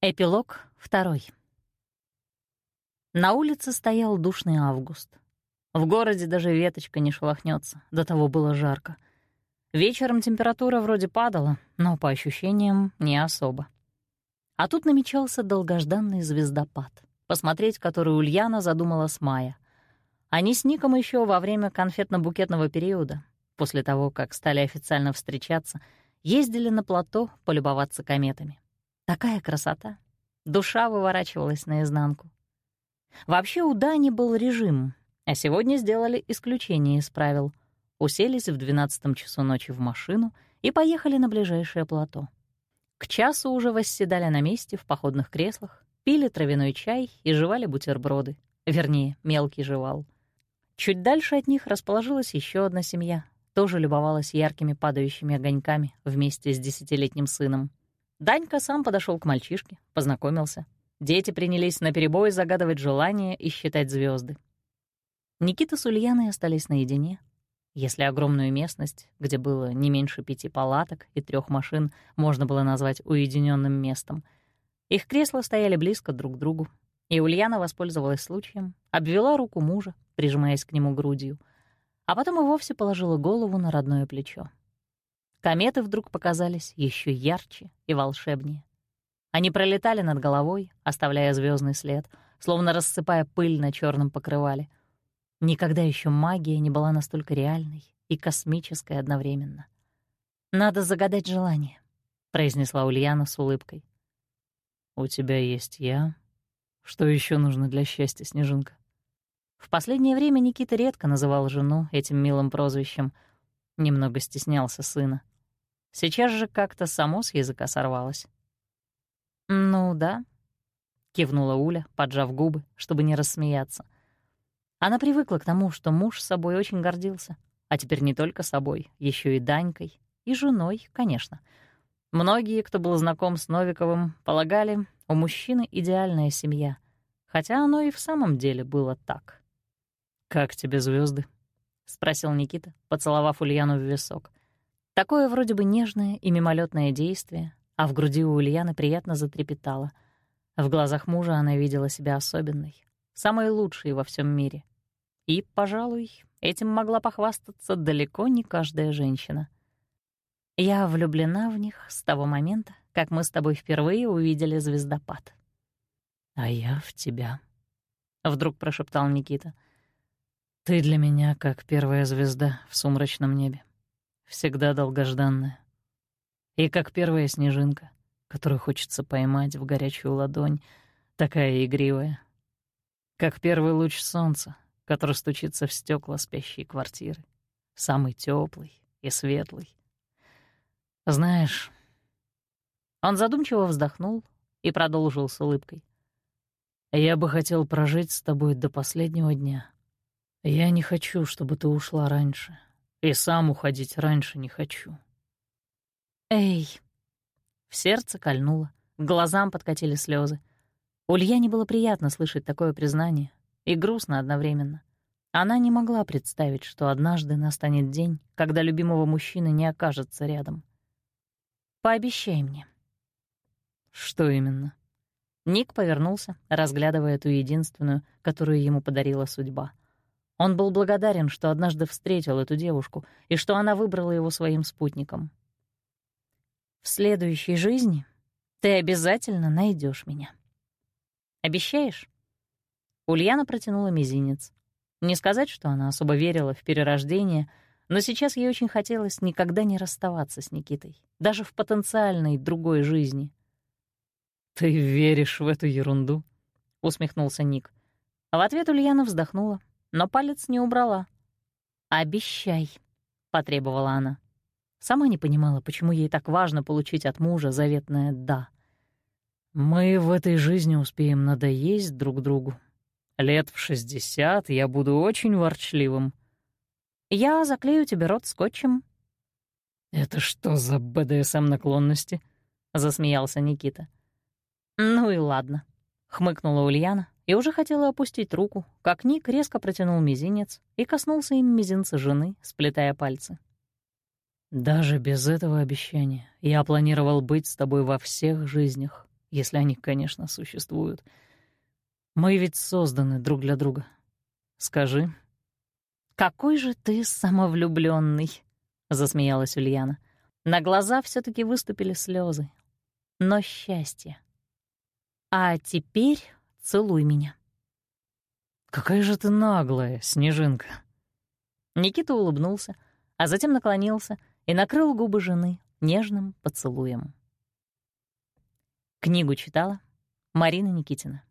Эпилог второй. На улице стоял душный август. В городе даже веточка не шелохнется, до того было жарко. Вечером температура вроде падала, но по ощущениям не особо. А тут намечался долгожданный звездопад, посмотреть который Ульяна задумала с мая. Они с Ником еще во время конфетно-букетного периода, после того, как стали официально встречаться, ездили на плато полюбоваться кометами. Такая красота. Душа выворачивалась наизнанку. Вообще у Дани был режим, а сегодня сделали исключение из правил. Уселись в двенадцатом часу ночи в машину и поехали на ближайшее плато. К часу уже восседали на месте в походных креслах, пили травяной чай и жевали бутерброды. Вернее, мелкий жевал. Чуть дальше от них расположилась еще одна семья, тоже любовалась яркими падающими огоньками вместе с десятилетним сыном. Данька сам подошел к мальчишке, познакомился. Дети принялись наперебой загадывать желания и считать звезды. Никита с Ульяной остались наедине. Если огромную местность, где было не меньше пяти палаток и трех машин, можно было назвать уединенным местом, их кресла стояли близко друг к другу, и Ульяна воспользовалась случаем, обвела руку мужа, прижимаясь к нему грудью, а потом и вовсе положила голову на родное плечо. Кометы вдруг показались еще ярче и волшебнее. Они пролетали над головой, оставляя звездный след, словно рассыпая пыль на черном покрывале. Никогда еще магия не была настолько реальной и космической одновременно. «Надо загадать желание», — произнесла Ульяна с улыбкой. «У тебя есть я. Что еще нужно для счастья, Снежинка?» В последнее время Никита редко называл жену этим милым прозвищем. Немного стеснялся сына. Сейчас же как-то само с языка сорвалось. «Ну да», — кивнула Уля, поджав губы, чтобы не рассмеяться. Она привыкла к тому, что муж собой очень гордился, а теперь не только собой, еще и Данькой, и женой, конечно. Многие, кто был знаком с Новиковым, полагали, у мужчины идеальная семья, хотя оно и в самом деле было так. «Как тебе звезды? спросил Никита, поцеловав Ульяну в висок. Такое вроде бы нежное и мимолетное действие, а в груди у Ульяны приятно затрепетало. В глазах мужа она видела себя особенной, самой лучшей во всем мире. И, пожалуй, этим могла похвастаться далеко не каждая женщина. Я влюблена в них с того момента, как мы с тобой впервые увидели звездопад. «А я в тебя», — вдруг прошептал Никита. «Ты для меня как первая звезда в сумрачном небе всегда долгожданная. И как первая снежинка, которую хочется поймать в горячую ладонь, такая игривая. Как первый луч солнца, который стучится в стекла спящей квартиры, самый теплый и светлый. Знаешь, он задумчиво вздохнул и продолжил с улыбкой. «Я бы хотел прожить с тобой до последнего дня. Я не хочу, чтобы ты ушла раньше. И сам уходить раньше не хочу. Эй! В сердце кольнуло, к глазам подкатили слезы. Ульяне было приятно слышать такое признание и грустно одновременно. Она не могла представить, что однажды настанет день, когда любимого мужчины не окажется рядом. «Пообещай мне». «Что именно?» Ник повернулся, разглядывая ту единственную, которую ему подарила судьба — он был благодарен, что однажды встретил эту девушку и что она выбрала его своим спутником. «В следующей жизни ты обязательно найдешь меня. Обещаешь?» Ульяна протянула мизинец. Не сказать, что она особо верила в перерождение, но сейчас ей очень хотелось никогда не расставаться с Никитой, даже в потенциальной другой жизни. «Ты веришь в эту ерунду?» — усмехнулся Ник. А в ответ Ульяна вздохнула но палец не убрала. «Обещай», — потребовала она. Сама не понимала, почему ей так важно получить от мужа заветное «да». «Мы в этой жизни успеем надоесть друг другу. Лет в шестьдесят я буду очень ворчливым. Я заклею тебе рот скотчем». «Это что за БДСМ-наклонности?» — засмеялся Никита. «Ну и ладно», — хмыкнула Ульяна и уже хотела опустить руку, как Ник резко протянул мизинец и коснулся им мизинца жены, сплетая пальцы. «Даже без этого обещания я планировал быть с тобой во всех жизнях», если они, конечно, существуют. Мы ведь созданы друг для друга. Скажи. «Какой же ты самовлюбленный, засмеялась Ульяна. На глаза все таки выступили слезы, но счастье. «А теперь целуй меня». «Какая же ты наглая, Снежинка!» Никита улыбнулся, а затем наклонился и накрыл губы жены нежным поцелуем. Книгу читала Марина Никитина.